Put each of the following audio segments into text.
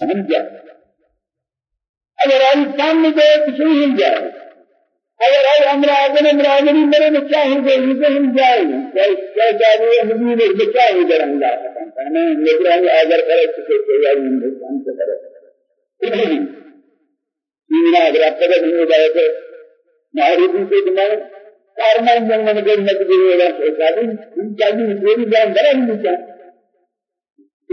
ہم جائے اگر آئی سامنے گئے تو صحیح ہم جائے اگر آئی امرا اگر امرا اگر میرے بچہ ہو گئے تو ہم جائے کیا جائے ہم نے بچہ ہو گئے ہم جا سکتے ہیں لیکن اگر کرے کوئی آئی ہندوستان سے کرے یہ اگر آپ کا نہیں جائے تو معروفی سے دماغ کارمان جنگل میں نکلی ہوگا سوچا ان کا بھی میری جان بڑا نہیں چاہتا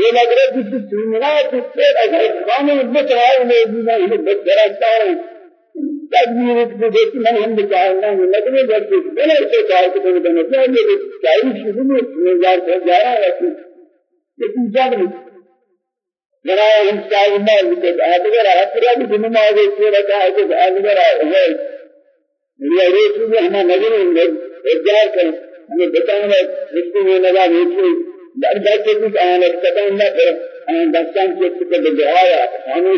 یہ لگ رہا ہے کہ سنات سے اگر قانون بچائے میں دینا یہ بچراتا ہے تدبیر کو دیکھ میں ہم ہے لگ رہا ہے کہ بڑے سے کار کو بنا چاہیے چاہیے شروع میں نظر سے جا رہا ہے لیکن جب جنا ہم چاہیے میں کہ اگر اگر بھی دن میں آگے سے رہا ہے کہ اگر ہے یہ روز میں ہم نظر میں اجازت کریں ہمیں ہے نہیں در دست کچھ آن اکتبان نہ کر آن دستان کچھ دعایا آنو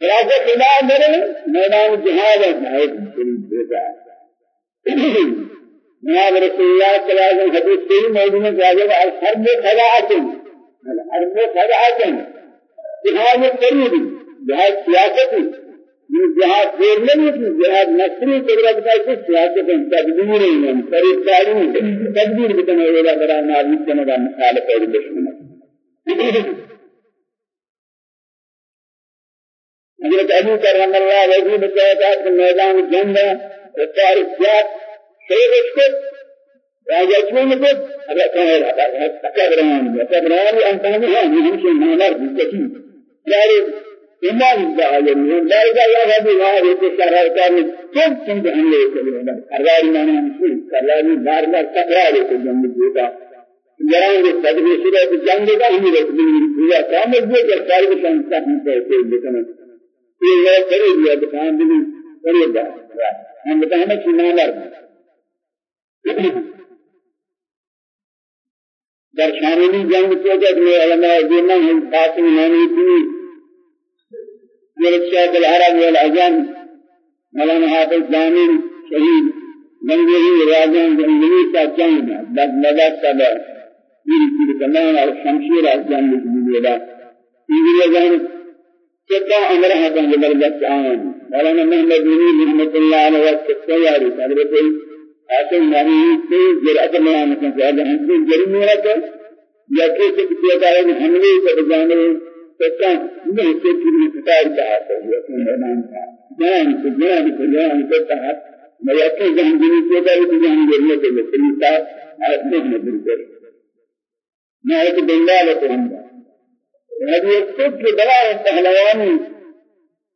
خلاصہ خدا میرے میدان جہاد ہے شاید شریف بیٹا جناب رسول اللہ صلی اللہ علیہ وسلم حدیث سے موضوع میں کہا گیا الحرب خداعت الحرب خداعت جہاد قریب جہاد سیاست یہ جہاد دیر نہیں جہاد نصری قدرت کا کچھ سیاست تدبیر ہے خریداری تدبیر بتنے والا بڑا ہے دشمن حضرت ابو کرم اللہ بتایا تھا کہ میدان جنگ ہے وقار سیاد شیخ کو راجہ چون کو ابھی کہہ رہا تھا تکبران تکبران انسان ہے ہم سے مانر بکتی یار ایمان دعالم لا اله الا الله هذه هذه الشرار كان كم كم عمله كلمه ارغار معنى مشهور كلامي بار بار تكرار کو جنگ دیتا جران کے تدبیر سے جنگ کا ہی رکھ دی پورا کام ہے کہ سارے سنسا ہم کہتے ہیں یہ میں کرے دیا دکان بھی کرے گا ہم بتانا کہ نامر در شاملی جنگ کو جب میں علماء دینا ہم قاسم نامی تھی یہ شیخ العرب والعجم مولانا حافظ جامل شہید منگوی راجان جنگلی کا جنگ بد مدد کا یہ کی کمان اور شمشیر از جنگ کی لیلا یہ كتا أمر هذا زبردست آن مولانا محمد بن رحمة الله عليه وسلم ياري حضرت آسم مانی سے جرأت بیان کرتے ہیں ہم سے جرم ہو رہا یا کہ سے کیا جائے کہ ہم نے سے جانے سچا نہیں سے پوری ہے اپنے میدان کا جان سے جان سے جان سے تحت میں سے کہ ہے لیکن تا اپنے میں میں ایک دنیا لے ہوں هذه الصدق بلا پهلوانی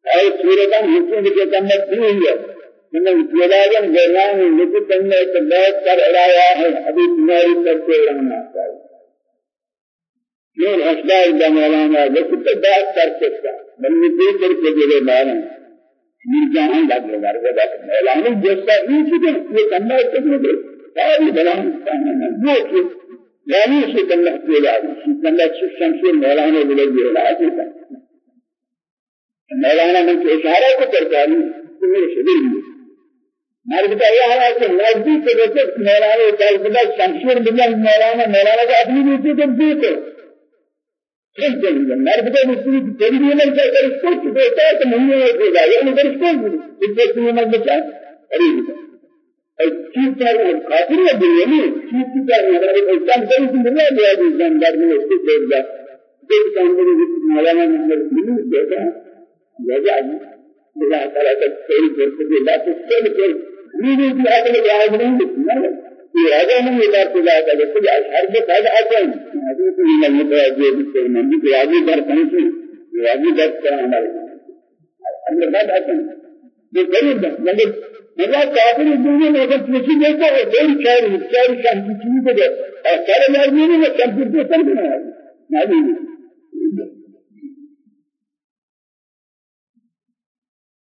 أي سورة حكم کے کمت بھی ہے من جلاجن جران لکھ تننے تبات کر اڑایا ہے ابھی تمہاری سب کو رہنا چاہیے یہ دا مولانا لکھ تبات کر سکتا بلنی دے کر کے جلے مارن میر جہاں لگ رہا ہے مولانا جیسا یہ چیزیں یہ کرنا ہے تو ساری بلا وہ يعني كان له كذا شيء كان له شيء شمسي مولانا بلدي ولا أجل مولانا من إشارة کو کرتا ہے تو میرے شبیر میں مار بتایا ہے کہ نزدیک سے جیسے مولانا کال بلا شمشیر بلا مولانا مولانا کو اپنی نیتی کو دی تو اس دن مار بتایا اس کی تدبیر میں کیا کر اس کو ہے تو نہیں ہے کہ یہ نہیں کر اس کو اس کو میں بچا ارے چیز کا خاطر ہے دنیا چیز کی کا ہمارے انسان بڑی دنیا میں ہے انسان در میں اس کو دیکھ جا دیکھ کام میں مولانا نمبر نہیں دیتا جگہ اللہ تعالی کا کوئی فرق نہیں لا تو سب کو نیو کی عقل کے آج نہیں یہ راجا نے یہ بات کہا تھا کہ ہر کے فائدہ آتے ہیں حضرت نے متوجہ بھی منی کے آگے در پہنچے یہ آگے در کا ہمارے اندر بات آتے ہیں غریب مگر مگر کافر دنیا میں اگر کسی دیکھو وہ کوئی چار چار شان کی چیز ہے اور سارے مرضی میں کمپیوٹر بنا ہے ہے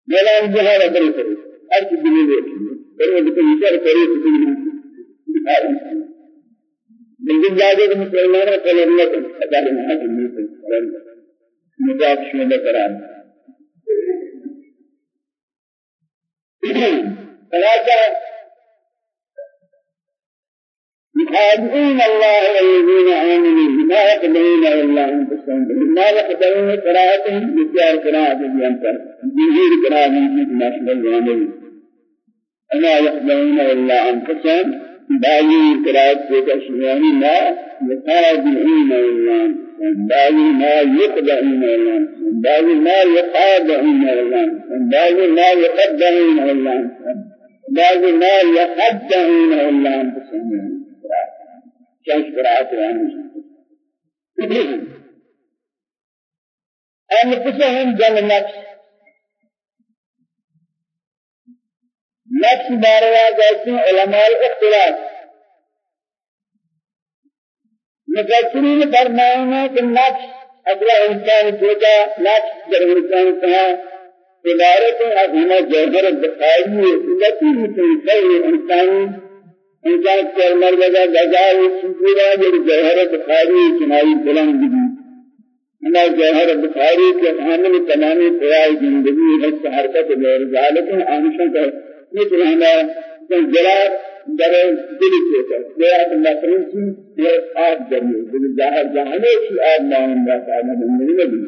ملان جهاد بری کرے ہر چیز دلی لے پر وہ تو اشار کرے تو دلی من جاگے کہ مسلمانوں کو اللہ کو ادا کرنا ہے کہ مجاز شو قرآن ثلاثة يخادعون الله والذين آمنوا ما يقبلون إلا أنفسهم. ما يقبلون قراءتهم بسيار قراءة الجنة جزير قراءة في نشر الجنة وما يقبلون إلا أنفسهم. باقي قراءة أشياء ما يخادعون إلا باقي ما يقبلون إلا أنفسهم باقي ما يخادعون إلا أنفسهم باقي ما يقدمون إلا أنفسهم باقي ما أنفسهم چند قرآت يعني أنفسهم جل نفس. نفس باروا جیسے علماء اختلاف. مفسرین فرمائنا کہ نفس اگلا انسان سوچا نفس در انسان کہا عبارت از ہمیں جوہر بخاری ہے التي مثل انسانی انسان پر مرغا جزاء سورا جو جوہر بخاری چنائی بلند بھی أنا جوہر بخاری کے حامل تمام قیائی زندگی ہے حرکت غیر ذالک آنشن کا یہ ہمارا جلال در دل کے جلال نفرن کی یہ آب جمی دل ظاہر جہانے کی آب نام اللہ تعالی نے نبی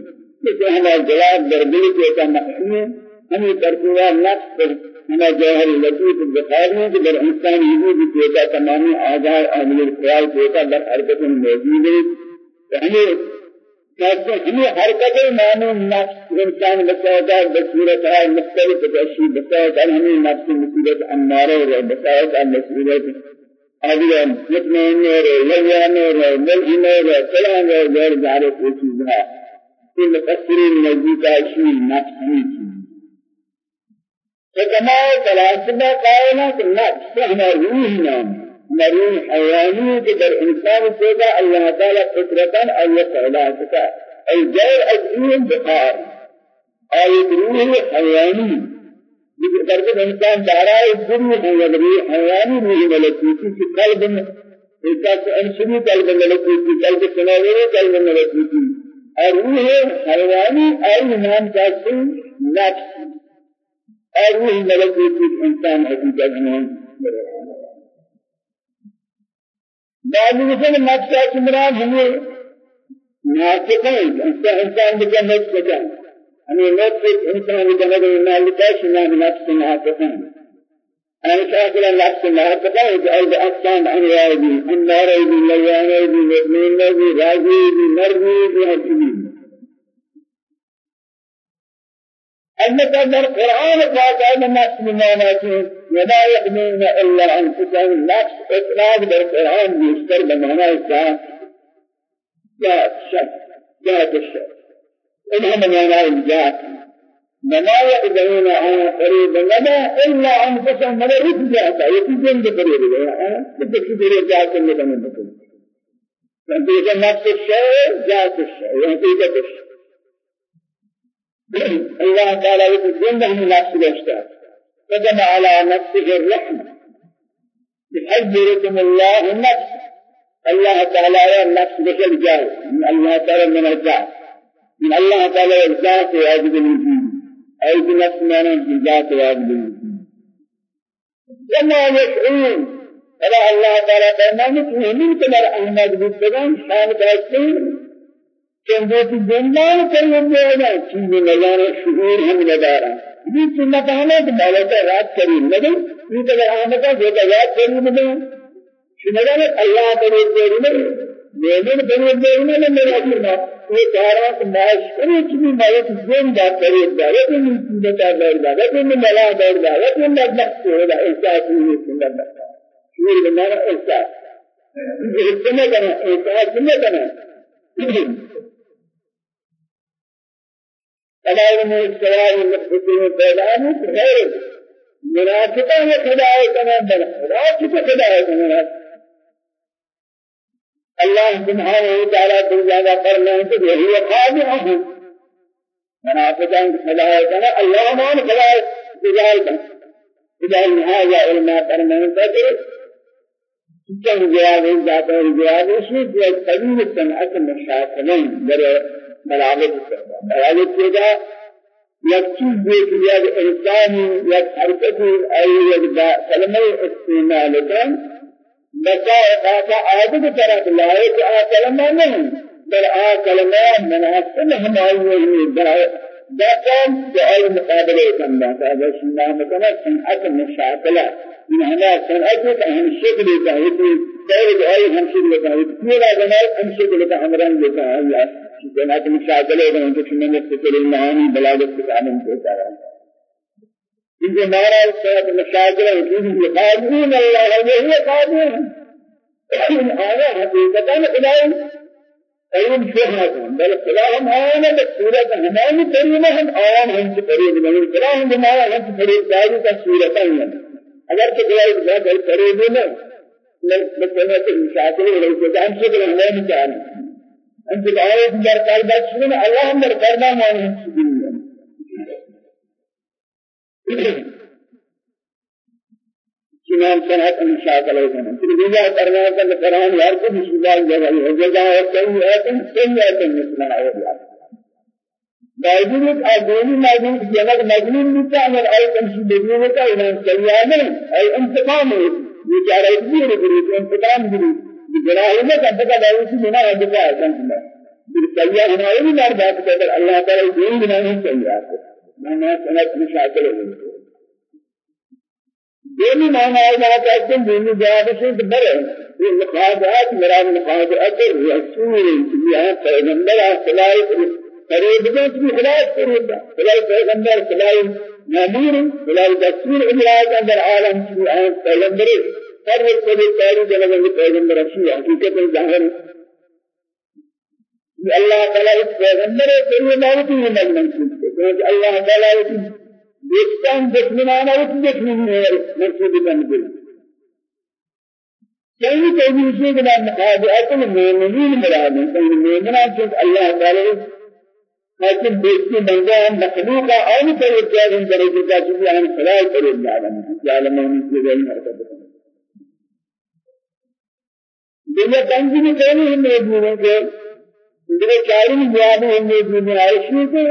کہ ہمارا جلال در دل کا مخنی ہمیں ترکوا نفس إلى جوهر اللطيف البخاري کہ در انسان وجود دیتا تمام آزار عامل الخیال دیتا در حرکت موجود ہے ہمیں کہتے ہمیں حرکت معنی نفس انسان بسائدار بصورت ہے مختلف تشریح بسائد ہمیں نفس مصیبت امارہ اور بسائد المصیبت آدھیا مطمئن اور لگیان اور ملہم اور سلام اور غیر ظاہر کوئی چیز ہے کہ مفسرین نزدیک ہے نفس ہی فجماع فلاسفة قائلة النفس فهنا روح نام مرون حيواني كدر إنسان سيدا الله تعالى فطرة أو يفعلاتك الجير أجرين بقار. آية روح حيواني. بقدر إنسان دارا الدروح وغري حيواني روح ملكوتي في قلب. إذا أنشري قلب ملكوتي قلب سنوير قلب ملكوتي. الروح حيواني أي نام تاسم نفس. اور وہ ملکوت إنسان حقیقت میں بعض مثل نفس اسمران ہمیں ناطقين إنسان نفس بجا ہمیں نفس إنسان بجا نفس مالکہ شنا نفس ناطقين أنا شاكر نفس ناطقين جعل أقسام عن راضي عن ناري لياني مؤمن راضي مرضي بحكمين البته در قرآن آن نفس بمعناته ولا يحمون إلا أنفسهم. نفس إطلاق در قرآن بمعنى ذات ذات شك ذات الشك إنها بمعنى الذات وما يقدرون على قريب لنا إلا أنفسهم. ولا يتجاهتا يتجاهن بقريب لنا بتكسر ذات اللي بنا بقريب فانت نفس الشيء ذات الشيء وحقيقة الشيء الله تعالى يقول من نفس الاشتاق فجمع على نفسه الرحمة. يحذركم الله النفس. الله تعالى النفس بشر جاهل من الله تعالى من الجاه من الله تعالى الذات واجب الوجود. أي بنفس من الذات واجب الوجود. وما يشعرون. فلا الله تعالى فرمانه من كمال أحمد بن شان تأثير چندوتی زندان کریم دینا چیز نظر شعور ہم ندارا یہ سنت ہے کہ مولا رات کریم نہیں یہ تو احمد کا جو رات کریم نہیں شنگان اللہ کریم نہیں میرے بنے دینا نے میرا فرما یہ چارا کہ ماش کرے چیز مولا کی زندہ کریم دا ہے کہ چیز کا دور دا ہے کہ ملا دور دا ہے کہ نفس ہو دا احساس نہیں سنت دا شعور بنا احساس یہ سمجھ کرنا احساس سمجھ کرنا تمام من السوال المخبطين بيلانه غير منافقة وخداع كمان بنا منافقة خداع كمان الله سبحانه وتعالى بالجادة فرمان وهي خادعهم منافقان خدایتنا الله مان خدای جزائے إذا هذا علم فرمان تدر كم جواب ذات الجواب شيء قليل سمعة مشاكلين در ملاقات ملاقات كذا یک چیز دیکھ یا انسانی یک حرکت ای یک کلمہ استعمال کن. بسا اوقات عادت طرف لائق آ کلمہ نہیں بل آ کلمہ مناسب ہماری دقم بأي مقابلة كم هذا شيء مثلا صنعة مشاكلة من هنا صنعة أهم شكل كهيت غير بأي هم شكل كهيت كلا جمال هم شكل كهمران لكهيت صنعة مشاكلة كم أنت شنو نفسك المعاني بلاغة كتابن كتابا إذا ما رأى صنعة مشاكلة يقول قادرون الله وهو قادر آية حقيقة إلهي علم شهادة بل خلاهم آنا بسورة همان كريمة هم آن هم قريب من خلاهم بما هم قريب داري كسورة هم اگر کہ کوئی بات ہے قریب ہے مثلا المشاكل وليس عن شكل الله تعالى أنت الآية در قلبك شنو الله هم در قلبنا ما نحسبين چنان صنعت انشاء کلیتنا پھر دیجا کرنا ہے کہ قرآن یار کو بسم اللہ جگہ ہے جگہ ہے کئی ہے تم کئی ہے تم مثلا ہے باوجود اگونی موجود جنگ مجنون بتا اگر اي تمشي بدون کا ایمان سیانے اي انتقام بیچارہ اتنی گری انتقام گری میں کب کا دعوی سے بنا دعا ہے پھر سیاح ہمارے بھی مار بات کر اللہ تعالی دین بنا نہیں چاہیے میں نے سنت ہے دینی معنی ہے کہ تم دینی جواب سے بڑے یہ مخاطبات مراد مخاطبات رسول یہ پیغمبر صلی قریب میں کی خلاف قریب خلاف پیغمبر صلی نامور خلاف دستور. اجراء اندر عالم آن پیغمبر ہر ایک کو پہلی جگہ میں پیغمبر رسول حقیقت ظاہر اللہ تعالی اس پیغمبر کے لیے نام کی منصوب ہے اللہ تعالی دشمن دشمنانه و دشمنی مرسول بندل کہیں کہیں سے کہ مقابلت المؤمنین مراد ہے کہ مومنان سے اللہ تعالی لیکن دیکھتے بندہ مخلوق اور کوئی جاہن درجے کا جو ہم خلال کرے عالم عالموں کی غیر حرکت دنیا کنجی کہیں ہم موجود ہیں کہ میرے چاروں جواب ہم موجود ہیں عائشہ کے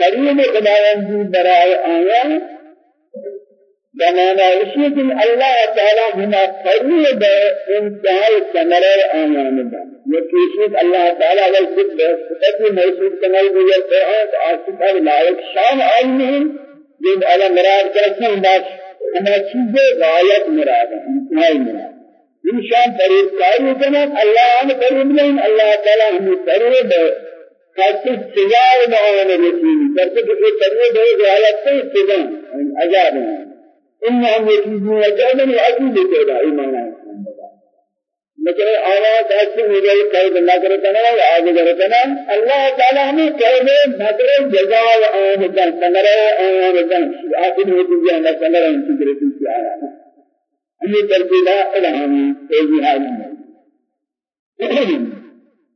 قریب خداوندی برائے آیا بمانا اسی کہ اللہ تعالی ہما قریب انتہائی ثمرے آیان دا یہ کیسید اللہ تعالی اگر خود بہستی محسوس کنال گویا قرآن آسفہ لائق شان آئینہم جب اللہ مراد ہیں بات ہما چیزیں غایت مراد ہیں انتہائی مراد ان شان قریب کاری کنات اللہ آن قریب نہیں اللہ تعالی ہمیں قریب خاصی سزا معاون رسول کرتے کہ یہ کرنے دے حالت سے سزا عذاب ہے انهم يكيدون كيدا وأكيد كيدا إيمان مثلا آواز ایسے ہو گئی قید نہ کرتنا یا آگے کرتنا اللہ آخر ہوتی ہے نہ سنرے ان کی رسول کی آیا تربیلا الہامی تیزی حال میں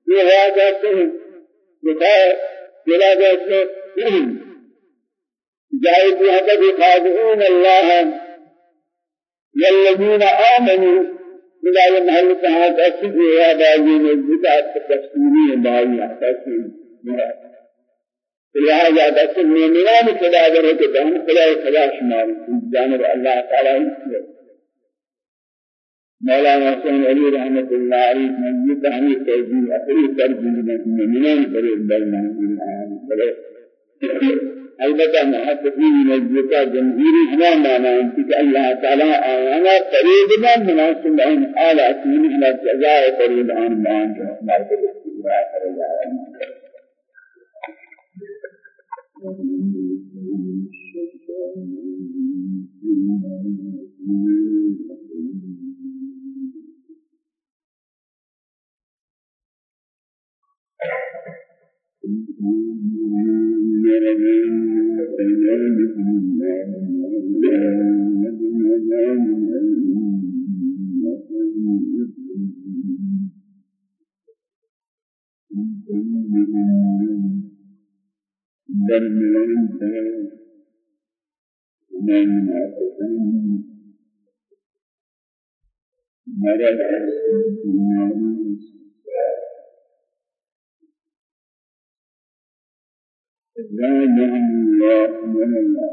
یہ ہے کہتے ہیں بتاع بلا جیسے جائے تو حقد خاضعون اللہ والذین آمنوا بلا محل کہا تأسف یا باجی میں بتاع تفسیری بائی تفسیر لہذا دست مومنان خدا در کے دہن خدا خدا شمار جانب اللہ تعالی مولانا حسین علی رحمت اللہ علیہ من یہ کہانی تہذیب اپنی ترجمہ مومنان پر بلنا پر البتہ محققین مجلسہ جمہوری ہمیں مانا ہے کہ اللہ تعالی آیانا قریب میں مناسب لہم آل اسمین ہمیں جزاء قریب آن مان جو ہمارے پر استقرار کرے جا رہا ہے Thank you. مرض بیماری زادهم الله من الله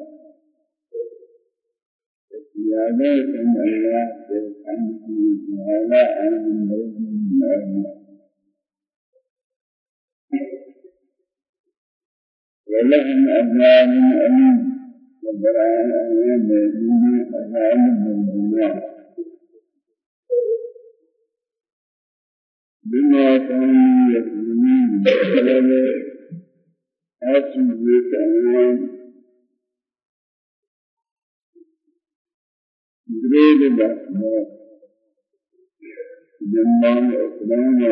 زيادة من الله سبحانه وتعالى. عن من الله ولهم عذاب أليم وبراء أيام الدين عذاب من الله بما كانوا يكذبون بسبب أسجد أيام دريد بحث جنبان إسلام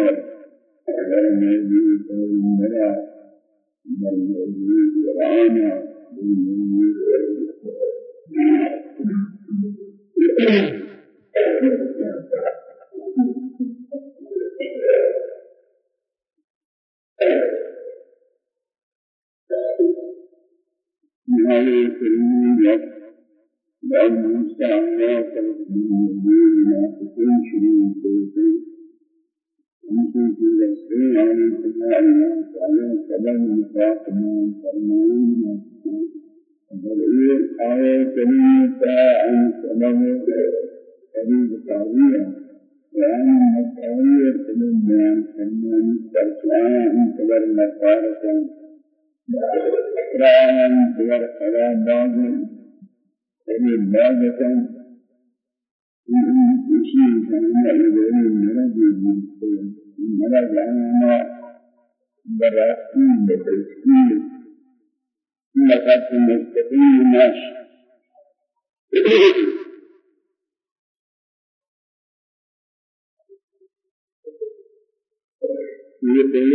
وعلى النبي صلى الله عليه وسلم بالموجود ورانا بالموجود هذه الكلمات بعد موسى الله بالموجود ما تكون شريك ممكن كل شيء عن انتهاء الناس على سبب نفاق من فرمان والإيه آية كريمة عن سبب كريم تعبير وعن مكاوية كريم بيان فرمان ترسعان عن سبب عن سبب خلال بعض كريم بعضة شيء كان يدعي المرض المرض أنا براسين بتشكيل لقد مستقيم ماشي مثل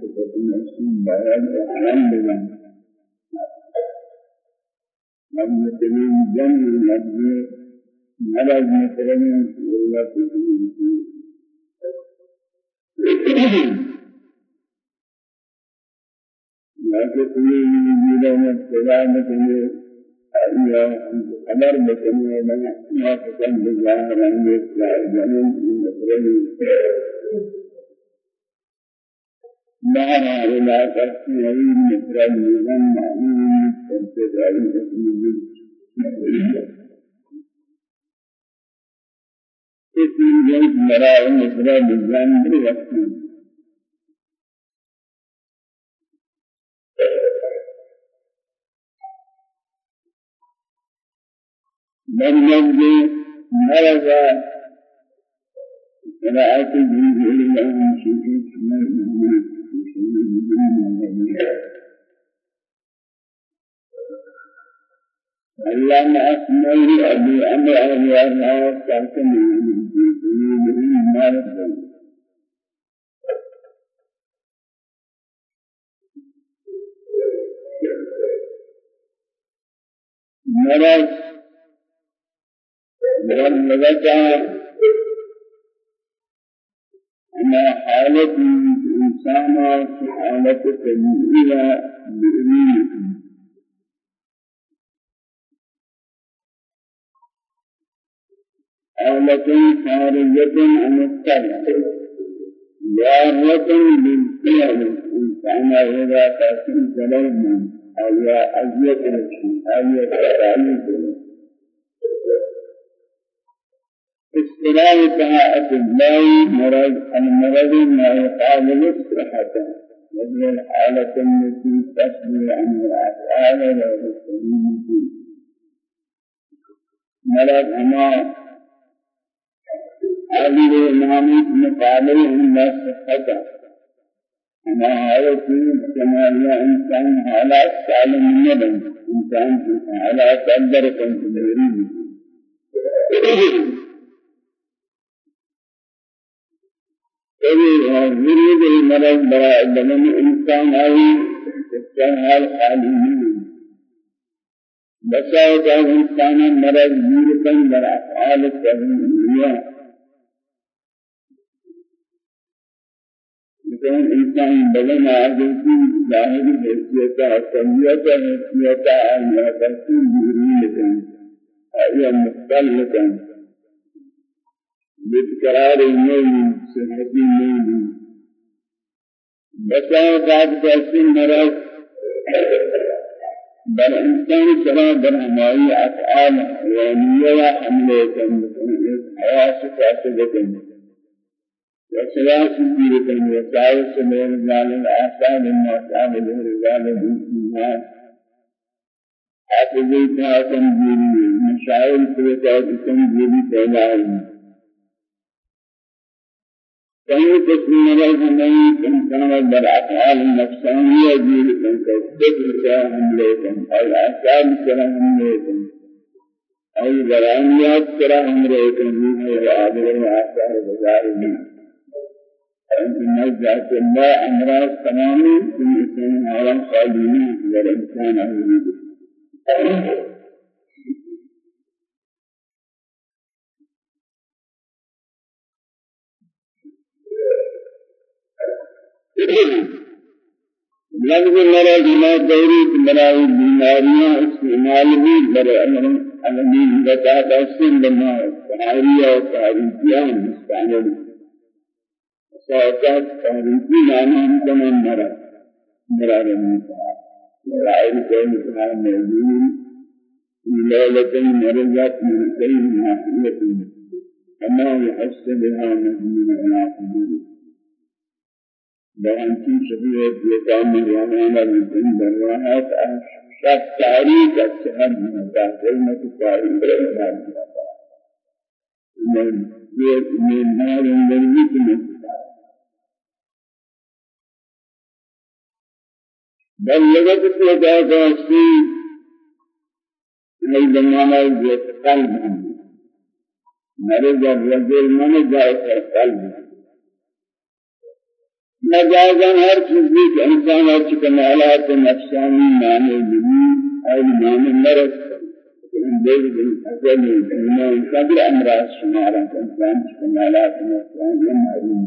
صفة مسلم بارد أعلم بمن من تمين جن من مرض مثل من الله سبحانه لكن يجينا السلام كله يا أمر بكم ما ما تكن بجاه رنگ جنون مسلم ما رأى لا تسمعي مثل من معين تنتظر كثير جنس مرا مثل بجان بوقت مريم مرض قراءة جنب الله شكيت الله ما أسمعه أبي أمر أبي الله تعتمد من مرض. مرض والمدى أما حالة الإنسان في حالة تنمية بإذنه حالة خارجة عن الطبع جارة بالفعل الإنسان إذا تأتي كلاما أو أزيد أو تعليم استراء طاعة الله مرض المرض ما يقابل الصحة وهي الحالة التي تسبي عن الأفعال والسليم مرض أما عادل الإمام مقابل عند الصحة أما هذا كما هي إنسان حالات سالم الندم إنسان حالات أقدر كنت مريض المرض براء الدمن إنسان أي إنسان حال حالي بساو کا انسان مرض يركن در أفعال التهمية لیکن انسان بدن آدم کی ظاہری حیثیت اصلیت حیثیت آیا تسلیم بیرون لکن آیا مختل لکن بتقرار النوم صحت النوم بسا قاد تسلیم مرض بل انسان سرا بر ہماری افعال حیوانیہ و حملے کن حیاس فاسدہ کن وسلاس سيرة وسائل سمير الظالم آثار المعتاد له رجال بيتها حافظي تاكم جيري مشاعر تاكم جيري تلاعي فهي تسمى له من إنسان بالأفعال النفسانية جيري تنكتب لهم لكم الآثار كرهم لكم أي برانيات كرهم لكم هي آدم الآثار بزارهم أنت ذات الله أمراض تمام في إنسان عالم خالدين والإنسان أهلي لفظ مرض ما دوري بناوي بیماریاں استعمال بھی أمر عالمی بتا تحسین بنا سہاریہ و تاریخیاں مستعمل سوچات تحریفی نامی تمام مرا مرا رمی رائل کوئی مثال موجود ليلة مرزت من كل ناحية كما يحس بها من العاقبين بأنتم شبيه يقام الرحمن من براءات شخص تاريخ السهر من كلمة تاريخ من من نار من بل لغت کو جاتا سی نہیں زمانہ جیت قلب مرض الرجل من جائے قلب مجازا ہر چیز بھی انسان ہر کمالات نفسانی معنی بھی اور معنی مرض دیکھ دل اصل ایمان صبر امراض شمارا انسان کمالات نفسانی معنی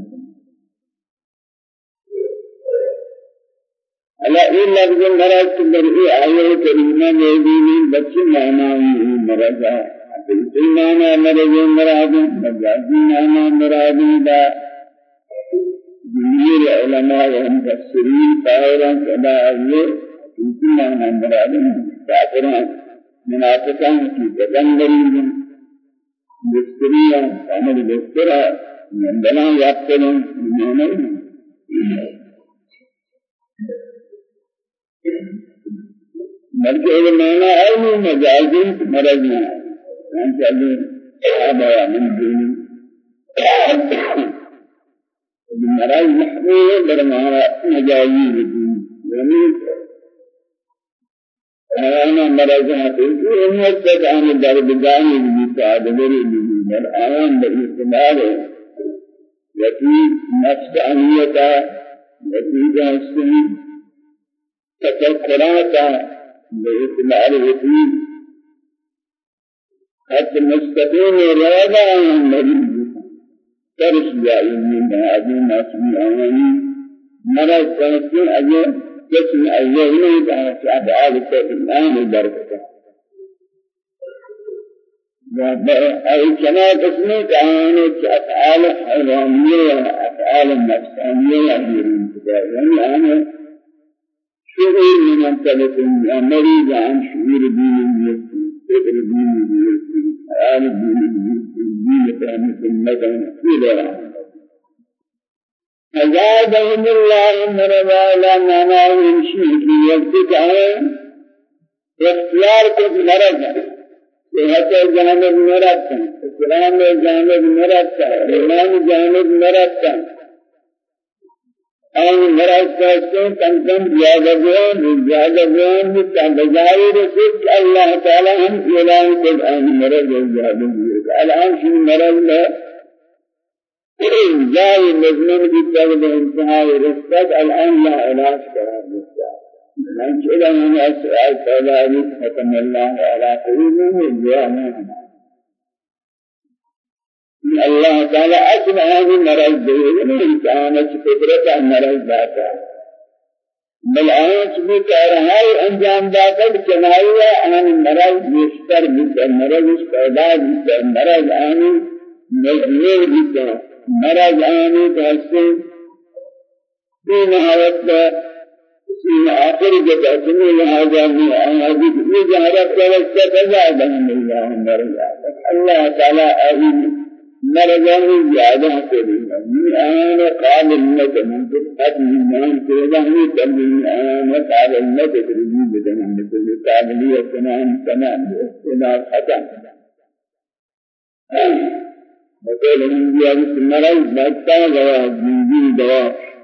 على إن لفظ تبرئي آية كريمة موجودين بس معنى مرضا حقيقي معنى مرض مراد مجازي معنى مراد لا جميع العلماء والمفسرين قائلا كما أولي حقيقي معنى مراد كافران منافقان في تدنبرين مفتريا عمل مفترى من بلان يقتلون من بلکہ یہ معنی علم مجازی مرض نہ ہے چاہیے صحابہ من دین المرض محمول برمانا مجازي يعني أنا مرض حقيقي إن وقت أنا درب داني بجي تعدبري بجي بل آيان بالاستماع يتي نفس أنيتا يتي جانسي تفكراتا بإطلاع الوحيد حتى مستقيم رادا مريض ترس جائي من هذه ناسمي آواني مرض كانتين أجل جسم أجل كانت أفعال الإيمان البركة أي كما قسمي كانت أفعال حيوانية وأفعال النفسانية يعني أنا شعور من أنتلك مريض عن شعور دين اليسر فكر دين اليسر حيال دين اليسر دين فهمة المدن إلى أزادهم الله مرضى إلى معنى يمشي في وقتك اختيار كنت مرض صحت جانب مرض اسلام جانب مرض ایمان جانب مرض آن مرض کہتے کم کم زیادہ بیان زیادہ بیان متا بجائے رسول اللہ تعالی ہم اعلان کو آن مرض زیادہ بیان الان شو مرض لا جاي مجنون کی طرف انتہا رسد الان لا علاج قرار دیتا من كده من أسأل فذلك ختم الله على قلوبهم وجعلهم الله تعالى أصل هذه مرض ده إنسان قدرت مرض ذاته بل آنچ بھی کہہ رہا ہے أنجام داتا چنائیہ آن مرض بیشتر بیتا مرض پیدا بیتا مرض آنی مجمور مرض آنی کہتے بی نہایت في آخر جگہ سنو لہذا میں آیادی یہ جہرہ پرستہ تزادہ اللہ مرضا اللہ تعالی آئین مرضان زیادہ کریں من آن قابل نتمن قد من كلام تمن آن قابل نتدري بدن مثل قابلية تمام تمام خطأ مثلا من جهة المرض بكتا دواء جنجي دواء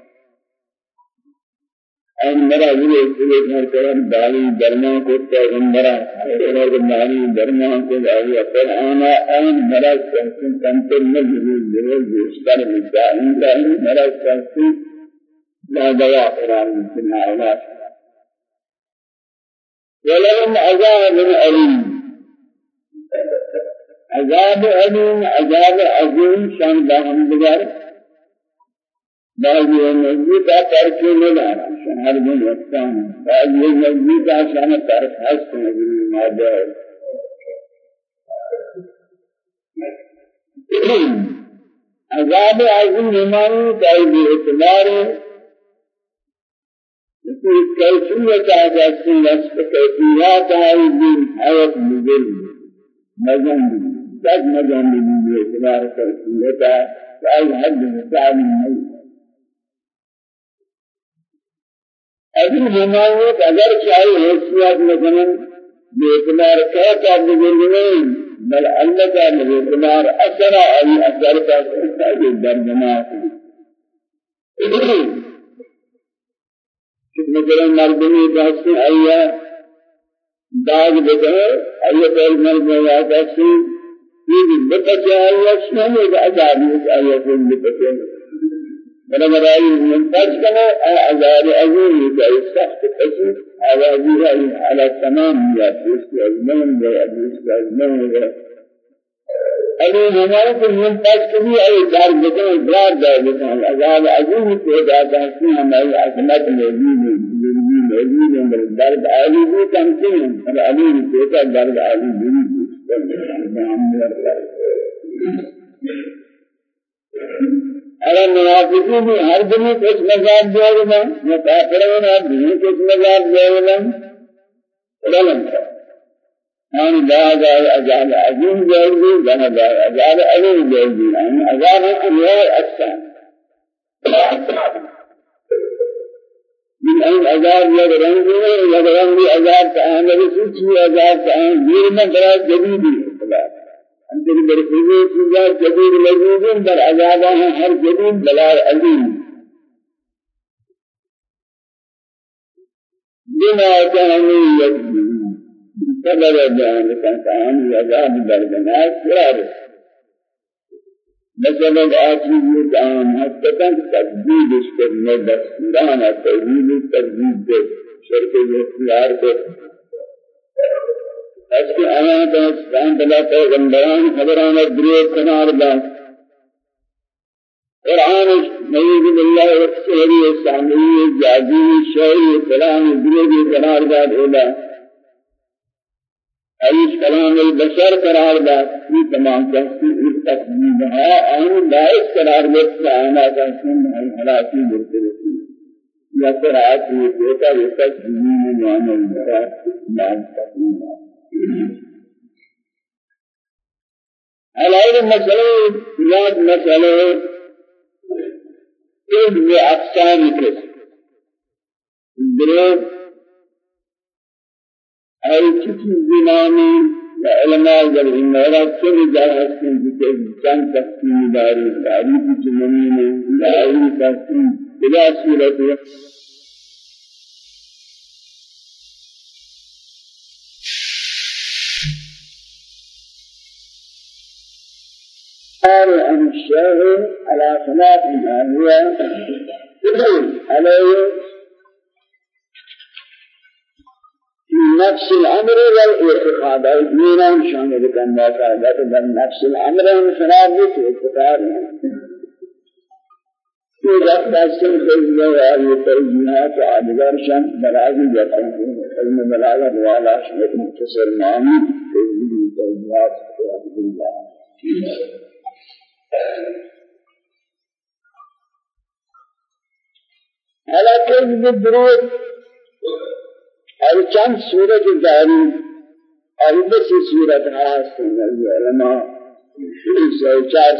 ان مرا یہ اس میں کرم دانی درما کو پیغمبرا اور دانی درما کو دانی اپن أنا ان مرا سنتن تنتن نجو جو جسر مدان دان مرا سنتن لا دوا قران من علاج ولهم عذاب أليم عذاب أليم عذاب عظيم شان باهم بجار بعض المسجد ترك مدانا شهر من وقتان بعض المسجد عشان ترك حس نبي ماذا عذاب عظیم ایمانی کئی بھی اعتبار لیکن کیفیت آجاتی وصف کیفیات آئی دین حیات مجل مجن تک مجن بھی اعتبار کیفیت آئی حد مصاب نہیں ابھی حمایت اگر چاہے حیثیت مثلا بیتمار کہتا بزرگین بل اللہ کا بیتمار اثر ای اثر کا دردنا. مثلا مردمی داستی آیا داغ بتا آیا پہل مرد میں سی یہ بتا آیا سننے کا عذاب آیا پھر بتا بنابر أي منتج كنا أعذاب أزول كأي سخت قسم أعذابها على تمام يا دوست أزمان يا دوست أزمان يا أبي ہمارے کو منتج کبھی أي دار بکن دار دار بکن عذاب عظیم کو داتا ہے ہماری عظمت موجود ہے زندگی موجود ہے بل درد عالی بھی کم سے ہے علی کو درد عالی بھی اگر منافقی بھی ہر دن کچھ مزاج دے گا میں کافرون ہر دن کچھ مزاج دے گا علم ہم جاء اجال عظیم جلدی جنا جاء اجال عظیم جلدی ہم اجال انواع اقسام من أين أجاب يدرني يدرني أجاب تعالى رسول أجاب تعالى غير من برا جديد اندر برخوزی چیزار جدید موجودن در عذابہ ہر جدید بلار علیم بما كانوا يكذبون سبب ذلك كانوا عذاب دردناك قرار بسبب آتي كان حتى تكذيب اشترنا دستوران تكذيب تكذيب شرك الاختيار اسی آیات اسلام بلا پیغمبران خبران دریو کنار دا قرآن نعوذ بالله وكسره السامي جادي شيء كلام دریو کنار دا اولا ایس کلام البشر قرار دا یہ تمام کہتی اس تقدیمها آن دائس قرار دیتا آنا کہتی ہے حلاسی برتے رسی یا قرآت یہ دیتا یہ تقدیم وأنا المرات نام تقدیمها على مسألة بلاد مسألة. كيف بأقسام كيف درو أي كتب زماني علماء جب إمارات كل جاهز كن بكيف جان تقسيم داري؟ تعريف جمعين داري تقسيم بلا سورة عن الشيء على خلاف ما هو عليه نفس الأمر والإعتقاد. اثنين شامل كان باقاعدة بل نفس انخلاف بالاعتقاد في وقت أسل خزنة وآية ترجمات عادقار شان بلاغي جاتا علم بلاغة والا شمت مختصر معنی خزنة ترجمات عبد على كذب الدروب اور چند صورت داری اور بس صورت ہاستن العلماء سو چار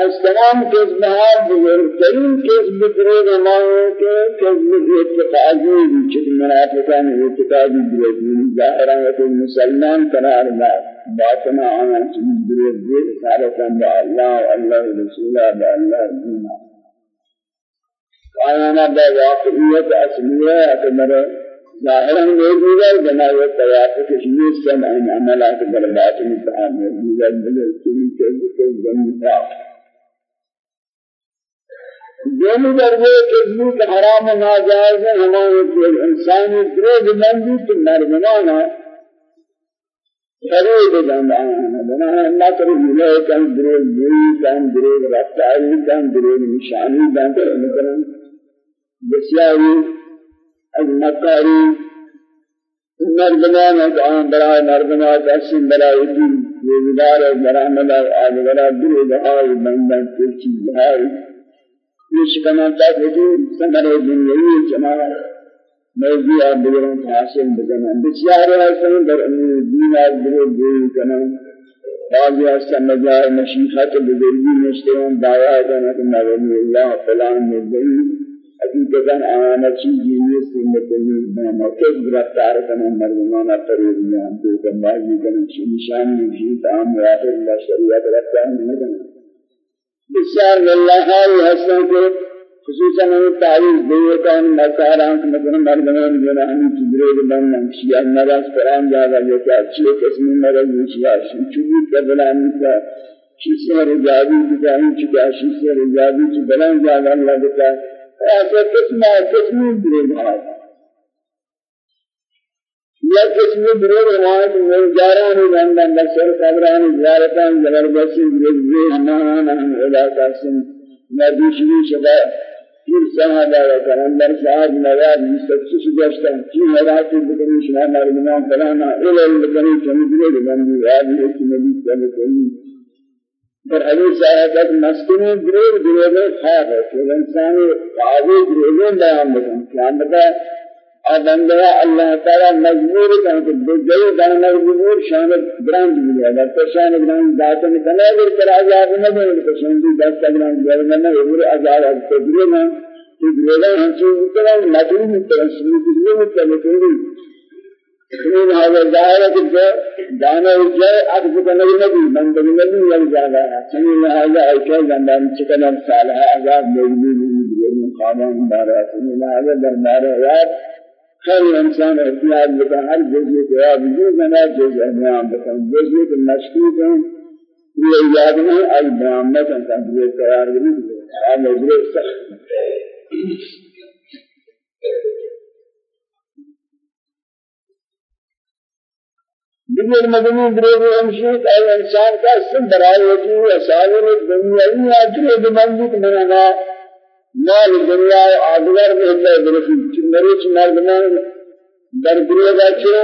از تمام کذبها بزرگترین کذب دروغ ما کہ کذب اتفاقی چک منافقان اتفاقی دروغ ظاہرا و مسلمان قرار دار باطنا آنا چیز دروغ دے سارتا با اللہ و اللہ رسول با اللہ دینا آیانا با واقعیت اصلیہ اکبر ظاہرا موجودہ جناب توافق شمیس سن ان عملات بربات متعامل موجودہ بلد کلی کذب کذب. دونوں درجے کذبی کا حرام ناجائز ہے ہمارے کہ انسانی دروغ بندی تو مرمنانا خرید بندانا بنا اللہ کرے ملے کن دروغ بوئی کن دروغ رفتاری کن دروغ نشانی بندر مثلا بسیاری از مکاری مردمان کام برای مردمان کسی برای دین یہ ودار برای مدار آدھگرہ دروغ آئی بندن کل چیز آئی پیش کمان تا وجود سمر دنیوی جماع موضوع بگرن حاصل بکنن بسیار حسن در امور دین از برو دوی کنن. بعضی هستن مجای مشیخت بزرگی مشتران دعوی کنن که نبی اللہ فلان مزدی حقیقتا آنا چیزی نیست مطلوب میں موقع گرفتار کنن مردمان ہم تو کنبازی کنن نشان نشید عام واقع اللہ شریعت رفتار نہیں بسیار والله هاي هستن که خصوصا ان تعویض دیئے کان مکاران کہ مثلا مردمان جو نہ ہم چدرے بن نقشیہ نواز قرآن جاگا جو کہ اچھی قسم مرض نشیا چوبی کا بلان کا شیسے رجابی کی جاہی چکا شیسے رجابی کی بلان جاگا اللہ دیتا ایسے قسم قسم درے بھائی یا قسم برو روایت میں جاران بندن بسر قبران زیارتان زبردستی گزی ہمان ہم علاقہ سن نبیشی شبا پیر صحابہ و کرندر صاحب نواب مستقصص گشتن کی حیراتی بکنی شما مردمان فلانا اولل بکنی چمی برو بندی آدھی ایک نبی صلی اللہ علیہ پر حدیث آیت مسکنی برو برو خواب ہے کہ انسان قاضی برو بیان بکن قیامت بندہ اللہ تعالی مجبور کر کے بجے دان مجبور شان برانج بھی ہے۔ تو شان برانج ذات میں کنا دے کر عذاب نہ دے تو شان دی ذات برانج دے نہ اور عذاب ہے تو دے نہ تو نہ ہم سے تو مجبور میں تو شان دی دے میں تو دے من هذا ظاهرة دانا وجاء أخذ كنبي نبي من بني نبي لم جاء سمي هذا أيكال جندان شكنا صالح عذاب موجود من قابان بارا سمي هذا دربار يار خیر انسان احتیاط بکن ہر جزء کو یاد جو بنا جزء بیان بکن جزء کو مشکوک ہے یہ یاد نہیں از بیان نہ کن تنظیر قرار نہیں آن نظر سخت دیگر مدنی دروگ امشید ای انسان کا سن برای وجود اسالین دنیایی آجر دمندی منانا مال دنیا آدگر میں اللہ درسی مریچ مردمان در دنیا بچے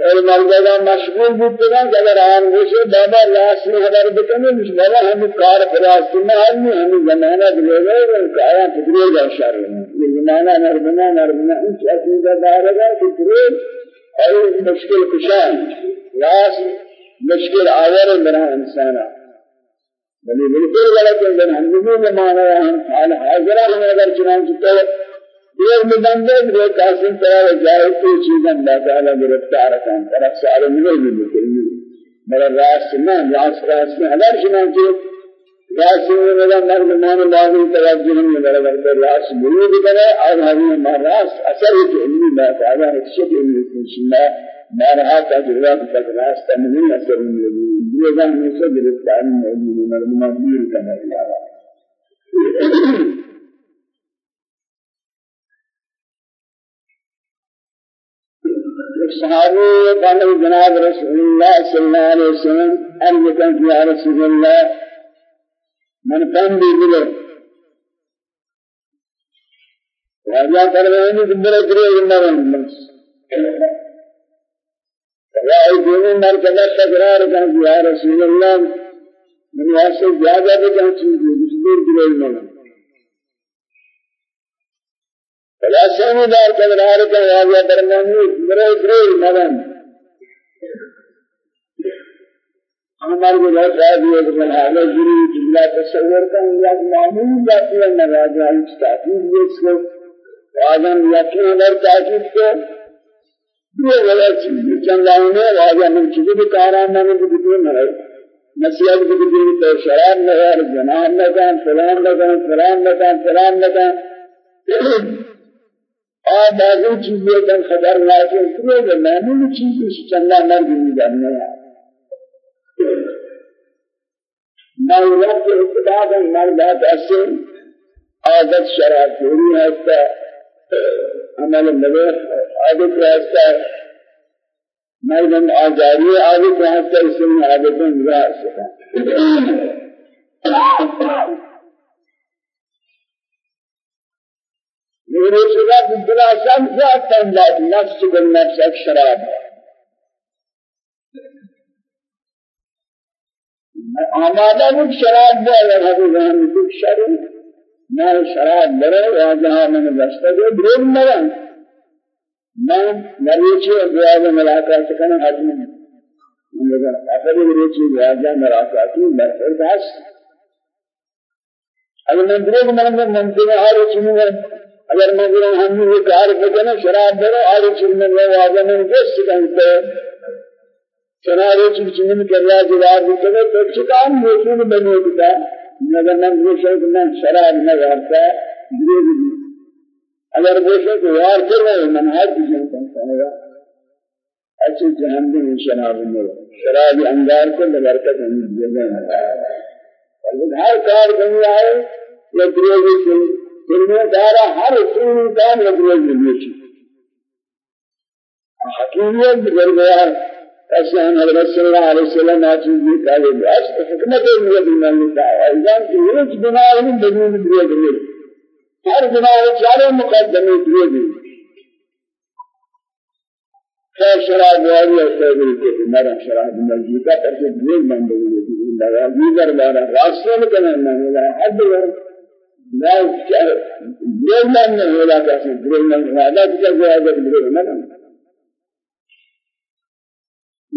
اور مردگا مشغول بودن اگر آن گوشه بابا راست میں خبر بکنه مش بابا ہم کار راست میں ہم ہم زمانہ دلے گئے کارا فکرے کا اشارہ یہ زمانہ مردنا مردنا ان کی عقیدہ دار ہے کہ فکرے اور مشکل کشان راست مشکل آور بنا انسانہ بلی بالکل غلط ہے ہم نے مانا ہے حال حاضرہ ہم اگر چنانچہ تو یہ مدندے جو قاسم تعالی جائے تو چیزیں اللہ تعالی گرفتار کام طرف سارے ملے ملے میرا راس میں راس راس میں ہزار شنا کے راس میں میرا مرد مان باغی توجہ نہیں میرا مرد راس ملے بھی کرے اور ہم ہمارا راس اثر کہ علمی بات ہے شک علمی انشاءاللہ مارها تجربات تک راس تمہیں اثر ملے یہ جان میں سے گرفتار میں مرد مدیر کرنا ہے صحابي قال جناب رسول الله صلى الله عليه وسلم أرجوك يا رسول الله من كان بيقول وأجا فرماني كبر كريه مرن يا أيديني مركز تكرار كان يا رسول الله. من واسه زيادة بكان چیزی بسدور كريه مرن فلا سامي دار كبرار كان واجه درماني مرے كريه مرن ہمارے کو بہت راضی ہے کہ حالہ جری جملہ تصور کا یا معمول جاتی ہے نواز ہے تاکید یہ اس کو آدم یقین اگر تاکید کو یہ غلط چیز چند لاؤنے واجہ من چیزیں بھی کاران نہ بھی بھی نہ نصیحت بھی بھی تو شراب نہ ہے جناب نہ کان فلان نہ کان فلان نہ کان فلان نہ کان اور بعضی چیزیں کا خبر نہ کہ اس معمول چیز چند مرد نہیں جاننے ہیں مولاك اتباع المردات أسل عادت شراب پوری هستا عمل مبیح عادت هستا مردم آجاری عادت هستا اسم عادت مبیح هستا میرے شراب بلا سب ذات تنبات نفس بالنفس ایک شراب ہے آمادہ بھی شراب اگر حضرت ہم کو شراب. میں شراب یا جہاں میں نے دستا دے دروگ مرن میں مریچی اور دعا ملاقات کرنا حج میں مگر اگر مریچی دعا ملاقاتی میں بس اگر دروگ مرن میں ممکن ہے ہر چیز میں اگر میں ہم یہ کار کرنا شراب برے ہر چیز میں وہ آگے میں جس سکتے چنانچہ چیزیں کر رہا جواب دیتے تو چکان موجود بنے ہوتا مگر من وہ شرط میں شراب نہ کرتا دھیرے دھیرے اگر وہ شرط یار کر رہے من ہر چیز میں گا اچھی جہنم میں شراب میں شراب انگار کو برکت نہیں دے گا ہر کار بنی آئے یا دھیرے سے دنیا دارا ہر سن کام لگے ہوئے حکیمیت بزرگوار ایسے ہم حضرت صلی اللہ علیہ وسلم بھی کہا بس حکمت ہے دین اللہ ایزان کی ایک بنا علم بدون دیئے دیئے ہر بنا چارے مقدمے دیئے دیئے خیر شراب واری ہے سیدری کے مرم شراب مجیدہ سے دیئے من دیئے دیئے لگا دیگر بارا راستے میں کنا نہ حد ور لا دیگر من ہولا کیسے دیگر من وعدہ کیا گیا جب دیگر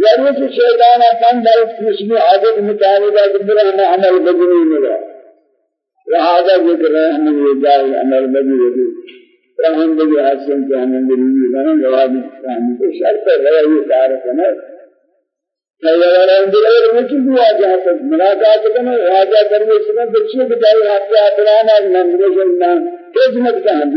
من ضرورت شیطان اپن در اسمی عادت مطابقہ کہ ہم عمل بدنی ملا لہذا ذکر رہے ہم یہ جائے عمل بدنی ہوگی رحم بگی حسن کے ہمیں بریوی بنا جوابی ہم کو شرط ہے یہ کار کرنا ملاقات کرنا واجہ کرنے سے بچے بچائے ہاتھ سے آترانا من رجل خدمت کا ہم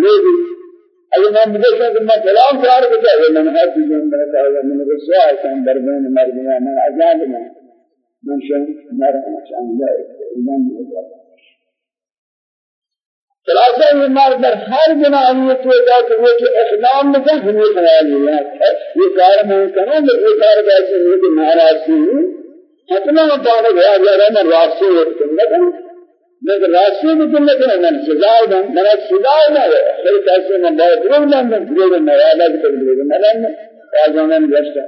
اگر میں مجھے کہ میں کلام کار بتا ہے میں ہر چیز میں بتا من رسوا كان دربان مرنا من عذاب میں من شان مرنا شان لا ایمان خلاصہ یہ مار در ہر بنا یہ تو ہے کہ وہ کہ اقدام میں کہیں نہیں خیال ہے یہ کار میں کروں میں یہ کار ایسے نہیں کہ ناراض ہوں اتنا پاڑ گیا جا میں راستے میں لیکن راستے میں تم نے کہا میں سزا دوں میں سزا نہ ہے پھر کیسے میں بہت روز نہ میں دے میں والا کہ دے میں نہ آجانا جشتا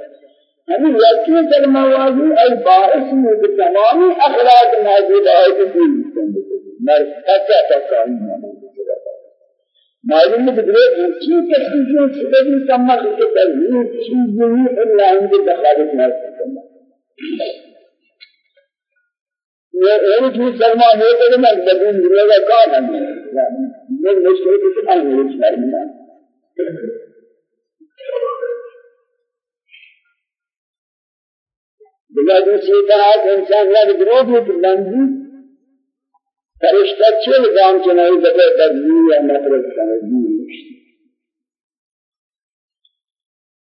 ہمیں یقین کرنا واجی ای باعث میں تمام اخلاق موجود ہے کہ دین مر تکا تکا معلوم ہے کہ چیز تصدیق سے بھی سمجھ کے تجوید چیز نہیں اللہ کے دخالت نہ کرنا ایک چیز سلمان ہے کہ میں بدون دنیا کا کام ہے میں مشکل نہیں ہے اس بارے میں بلا دوسری طرح انسان لا درود بلندی فرشتہ چل گام چنائی دفع تدبیر یا مطرق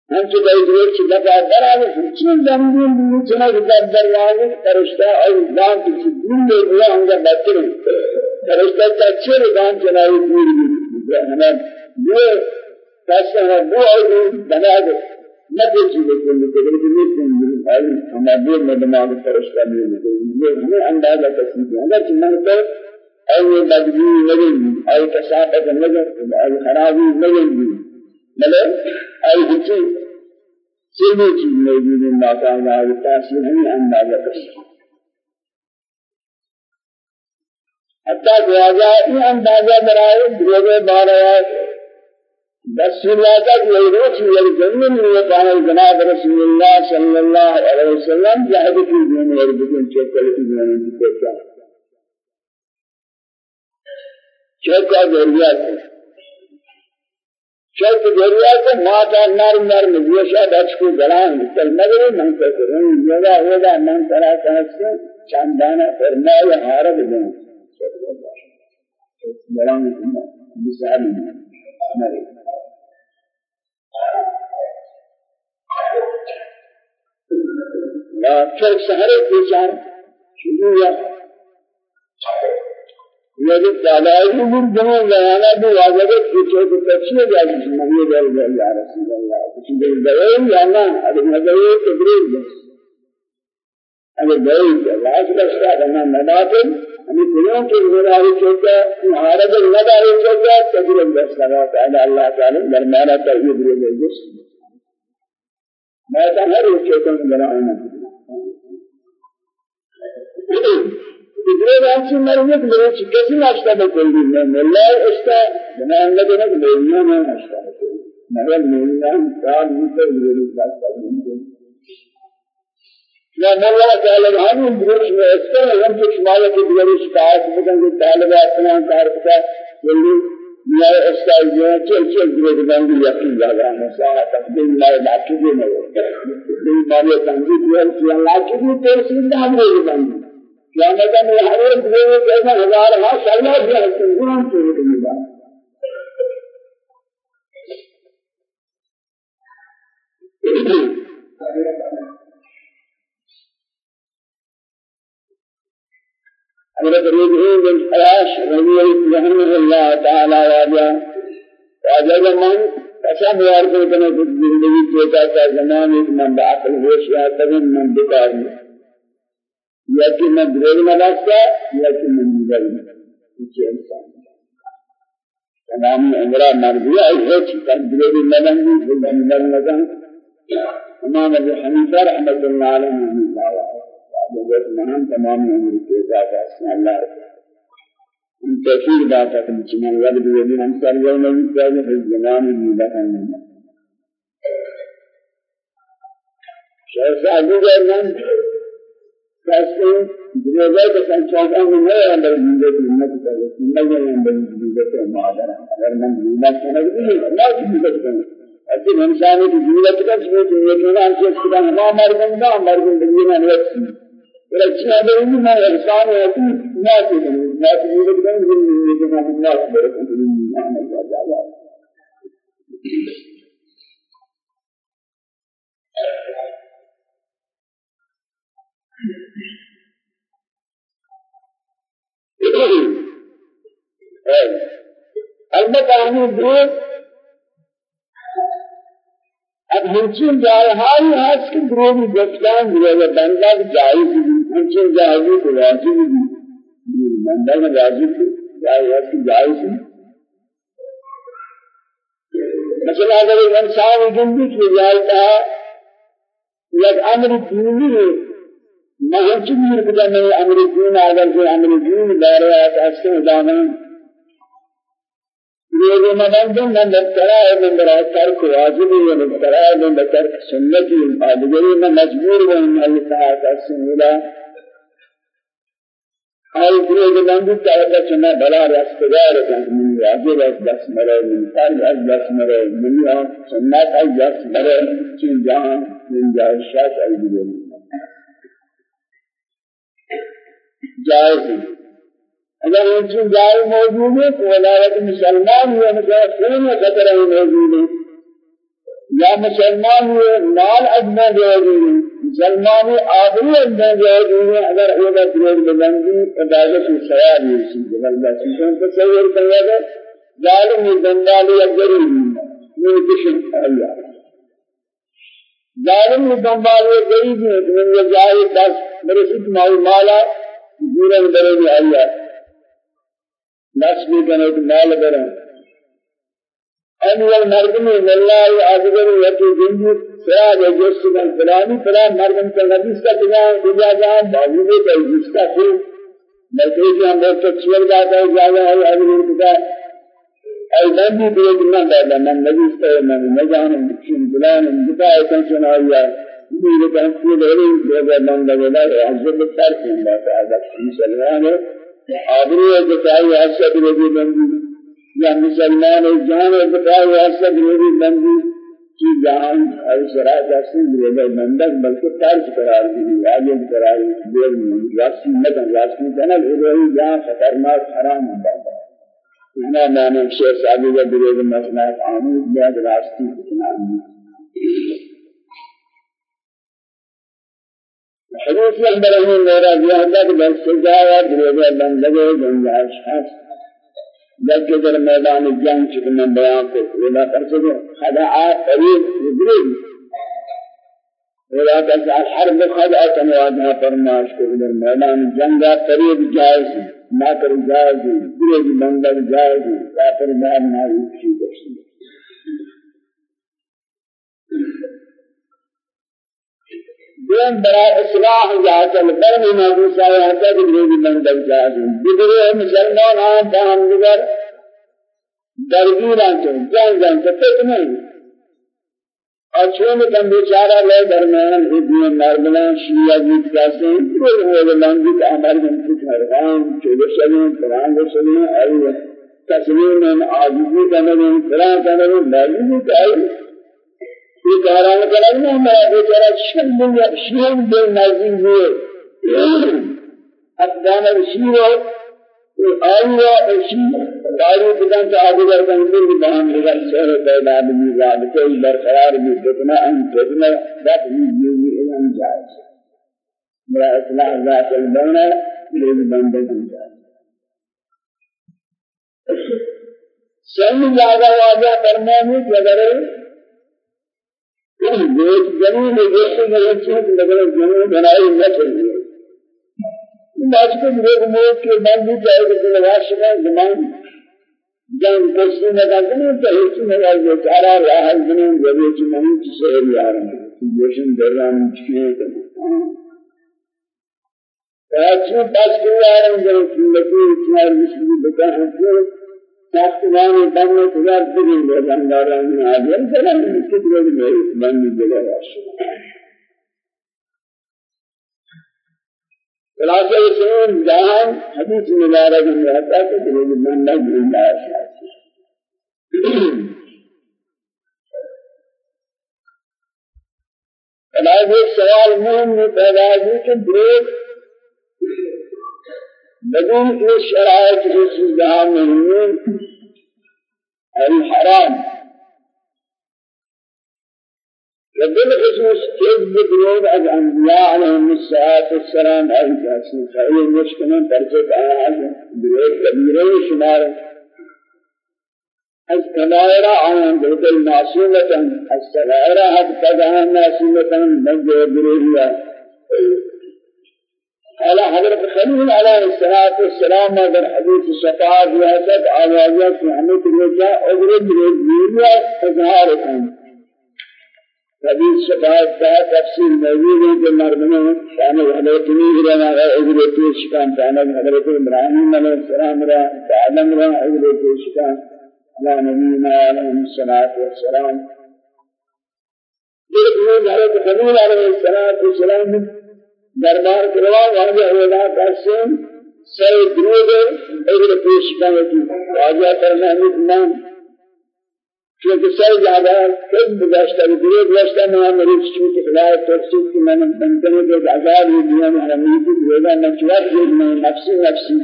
تنظیر ہمچہ کئی دیر چی دفع درآنے چیز زمین بھی چنہ کتاب درآنے فرشتہ اور گام کی دین لے گیا ہنگا بطر فرشتہ تچھر گام چنائی دیر بھی ہمیں یہ کیسے ہیں وہ اور بنا دے نہ کوئی چیز کو لیکن کہ نہیں سن بھائی ہمارے میں دماغ فرشتہ نہیں یہ ہمیں اندازہ تصدیق ہے اگر چنہ تو أي بدوي نجم أي كسافة نجم أي خرابي نجم ملے أي بچی سیدھی چیز موجود اللہ تعالیٰ تاثیر ہمیں اندازہ کر حتى جوازا این اندازہ برائے دروگے بارے رسول الله کا یہ روچ یہ جنن میں کہا جناب رسول اللہ صلی اللہ علیہ وسلم جہاد کی دین اور بدن چوکل کی دین کی کوشش چوکا ضروریات ہے چوک ضروریات ہے ماتا نر نر مجیشا بچ کو گلان مثل مگر من کو کروں یوگا ہوگا من کرا کہتے چاندانا فرمایا حارب دیں گلان مثال ہمارے لا چوک سہرے پیشان شروع یہ تعالی من جمع بیانا بھی واجب ہے کہ جو تفسیر ہے جس میں یہ دل ہے یا رسول اللہ کچھ دل ہے یا نہ اگر نظر ہے تو درود بس اگر دل ہے لاز رشتہ بنا نباتن ہمیں کلوں کے ذرائع چوکا مہارت نظر چوکا تجرب بس لگا تعالی اللہ تعالی درمانا توحید رو جس میں تو ہر چوکا بنا ہوں Diyor hangi merhum diyor ki kesin açladı kulluğundan. Allah işte bana anladığına memnun olmuşlar. Merhum memnun daha müthiş bir yolculuk yaptı. لأن الله تعالى عنهم بروش وإسكر وهم في شمالة بروش شكايات بكن في طالبات من تعرفتا يلي لا إسكر جوا چل چل بروش بان دي يقين جاگا مساعة تقديم لا يلاكي دي نو دي ماريا تنجي دي الله كي دي ترسل دي هم روش بان دي یعنی کہ میں ہر ایک دیو کے ہزار ہاں سالہ دیا ہے قرآن سے ملا حضرت ربيع بن حياش رضي الله تعالى عنه واجب من قسم وارد بن زندگی کے کا زمان ایک من ہوش یا تمام من بکار یا کہ میں دریل مدرسہ یا کہ میں دیگر کچھ انسان تمام عمرہ مرضیہ ہے کہ دریل مدنگی بلدن مدن امام ابو حنیفہ رحمت اللہ علیہ نے دعوا حضرت مہان تمام عمر کے ذات اسم اللہ ان تفسیر بات ہے کہ من رب دی ہم سر جو نبی صاحب ہے زمان میں دفن شیخ ابو جہل کیسے دروازے کے سنچاؤں میں نہیں اندر زندگی کی ہمت کرے زندگی میں اندر زندگی کے مادر اگر میں زندگی سمجھ نہیں اللہ کی زندگی کروں اصل انسان کی زندگی کا جو ہے کہ ہم سے خدا ہم مر گئے نہ مر گئے زندگی میں نہیں پر اچھی ہے کہ میں انسان ہے کہ نہ کہ نہ کہ زندگی میں زندگی میں اللہ ہے البتہ ہمیں دور اب کی دروگی گفتان دیا گیا بندہ جائز بھی ہنچین جائے بھی تو واجب بھی بندہ میں واجب بھی جائے ہاتھ کی جائز بھی مثلا اگر انسان جنبی کی جائے یک أمر دینی ہے میں ہنچی میر کجا میں أمر دین اگر جو أمر دین دارے آتا اسے دانا یہ مدن من ترى من ترك واجب من ترى من ترك سنة الأدبية من مجبور من الله تعالى السنة آئی گروہ بلندی چاہتا چنا بلا رستگار کن من واجب از دس مرے من فرض از دس مرے من سنت از دس مرے چین جہاں من جائے شاک آئی جائز اگر ان چیز جائز موجود ہے تو ولایت مسلمان ہوئے مجھے خون خطرہ موجود ہے۔ یا مسلمان ہوئے مال ادنا موجود ہے مسلمان آبرو اندر جائے ہیں اگر ہوگا دروگ بلندی عبادت سواب یوسی جبل چیزوں کو تصور کرے گا ظالم دنبالی اگر من کشن اللہ ظالم دنبالی غریب ہے من یہ جائے دس مرسد مال مالا دورا درے میں اللہ نسبی کنے مال برن أول مردم والله أجبر يأتي جنجي فلا يجلس من فلاني فلا مردم كنبي سكنا دنيا جان باوجود كي جستا في بلکہ ہم بہت تشویر جاتا ہے جانا ہے أجبر بتا من بھی بيد من دادا من نبي ستا من نجان مكشن فلان بتا ایسان سنایا یہ کہ ہم کو لے لے من دادا أجبر بتا ہے بات ہے مسلمان ہے آبرو ہے کہ چاہیے ایسا بھی بندی یا مسلمان جان بتا واسطہ میری بندی کی جان اور شرائع جیسے میرے بندہ بلکہ طرز قرار دی واجب قرار دی راسی مدن راسی جنا لوگوں جہاں خطرناک حرام ہے أنا معنی شیخ صاحب کا درود مسنا آمین یا راستی کتنا حدیث اندر ہے میرا زیادہ بس سجایا درود بندگے گنجائش ہے جب در میدان جنگ چکے میں بیان کو ولا کر سکے خدعات طریق يدري ولا کر الحرب خدعة تنوادها فرماش کو در میدان جنگ طریق جائز ما کر جائز درے بندر جائز کافر نہ شي دشي دین برای إصلاح جاتا برم موضوع آتا کہ میری بندر جائز دیگر مسلمان آن تاہم دیگر درگیران جان جان فتنے اور چون کم بیچارہ لے درمیان ابن مردمان شیعہ جیت کاسے کوئی وہ لنگی کا ہمارے من کچھ حرام چولے سنیں قرآن سنیں اور تسلیم میں میں قرآن کرنے میں معلوم ہے یہ کاران کرنا ہمارا بیچارہ شن دنیا شین دل نازل ہوئے اقدام الشیر آئیہ الشیر دارو بدن سے آگے کر اندر بھی بہان لگا شہر پیدا بھی کوئی برقرار بھی فتنہ ان فتنہ ذات بھی یہ علم جائے میرا اصلاح ذات البنا لوگ بندے بن جائے سن زیادہ واضح اگر ایک زمین میں جیسے میں چیز لگے زمین بنائی نہ چاہیے باج کو لوگ موت کے بعد بھی چاہے کہ زمان جان کسی نے کہا کہ تو ہیچ میں ہے جو چارا راہ زمین جبے کی نہیں شہر یار ہے جوشن دران چیے تو بس کو یار جو لگے اتنا مسلم بتا ہے ساختمان بننے تجار دین میں بنداران میں آدم چلا لوگ میں بندی جگہ راشد خلاصہ سنون جہان حدیث مبارک میں رہتا ہے کہ لوگ بندہ زندہ ہے خلاصہ سوال مهم میں پیدا ہے کہ یہ شرائط جہاں میں الحرام وبالخصوص كذب دروب از انبیاء علیهم الصلاة والسلام ای کسی خیلی مشکلن درجت آیا دروب کبیره شمار از کبائر آن بالکل معصومتا از صغائر حد قدها معصومتا مجد دروبیا على حضرت خليل عليه الصلاة والسلام در حديث الشفاعة وحسد آوازات محمد رجاء أجرد رجيلية إظهاركم حديث الشفاعة کا تفصیل موجود ہے کہ مردموں شان حضرت نوح رہا ہے اجرت شکان شان حضرت ابراہیم علیہ السلام رہا آدم رہا اجرت شکان. على نبينا عليه الصلاة والسلام. حضرت خليل عليه الصلاة والسلام دربار کروا واجہ ہونا قسم سر درود اگر پیش کرنے راجا کرنا ہے چونکہ سر زیادہ کس گزشتہ درود گزشتہ میں میری چونکہ خدا توفیق کی میں نے بنتنے کے عذاب یہ دنیا میں ہمیں کی روزہ نچوات میں نفسی نفسی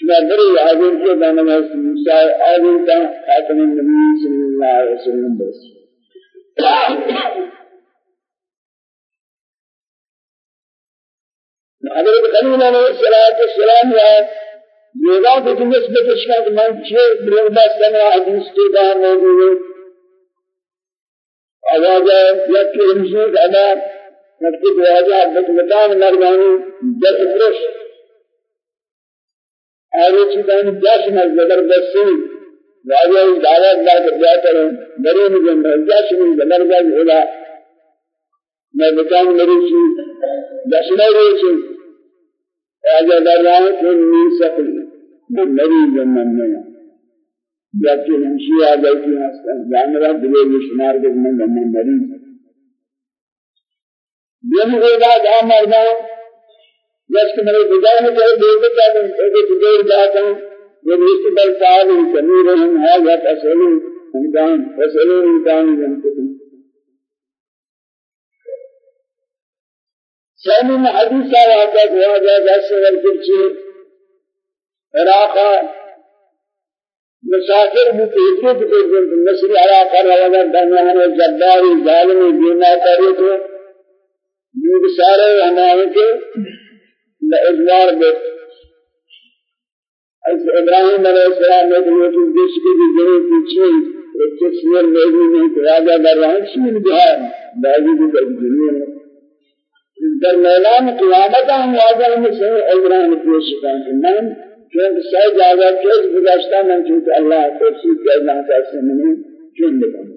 نظری عظیم کے دانا میں موسیٰ عظیم کا خاتم النبی صلی اللہ علیہ وسلم بس. حضرت خلیل علیہ السلام اس میں کچھ کہ میں چھ بردا سنا حدیث کے دار موجود ہے آواز یا کہ انشاء اللہ مکتب واجہ عبد المتان مرغانی جس پرش آگے چیزیں جشن ہے زبردستی راجہ دعوت لا کر جا کریں بڑے مجھے جشن زبردست ہوگا میں بتاؤں میری چیز ہے یہ چیز راجہ در رہا ہوں کہ نہیں سکتی میں میری زمین میں جبکہ ہمشی آ گئی تھی جانورہ دلے میں شمار کے میں زمین مریض یہ مجھے آ مردوں جس کے میرے بجائے میں چاہے دیکھتے چاہتے ہیں ایک بجائے جاتا ہوں یہ رشتے بل صاحب جميل رحم ہے یا فصل امدان فصل امدان جنتكم ثاني من حديث واقع هو جاء جس والكرسي عراقا مسافر بتهجد بتهجد مصر عراقا روضا دنيانا جباري ظالمي بينا کرے تو یہ سارے ہمارے کے لإدوار بيت. از إبراهيم عليه السلام نے تو یہ جس کی بھی ضرورت پیچھے ایک تصویر میری میں راجا در رہا ہے شیر بہار باقی بھی در دنیا میں در میدان قیامت ہم واضح میں سے ابراہیم پیش کریں میں چونکہ سہ جاگا کیس گزشتہ من چونکہ اللہ توفیق کے اللہ کا سے میں چون بکن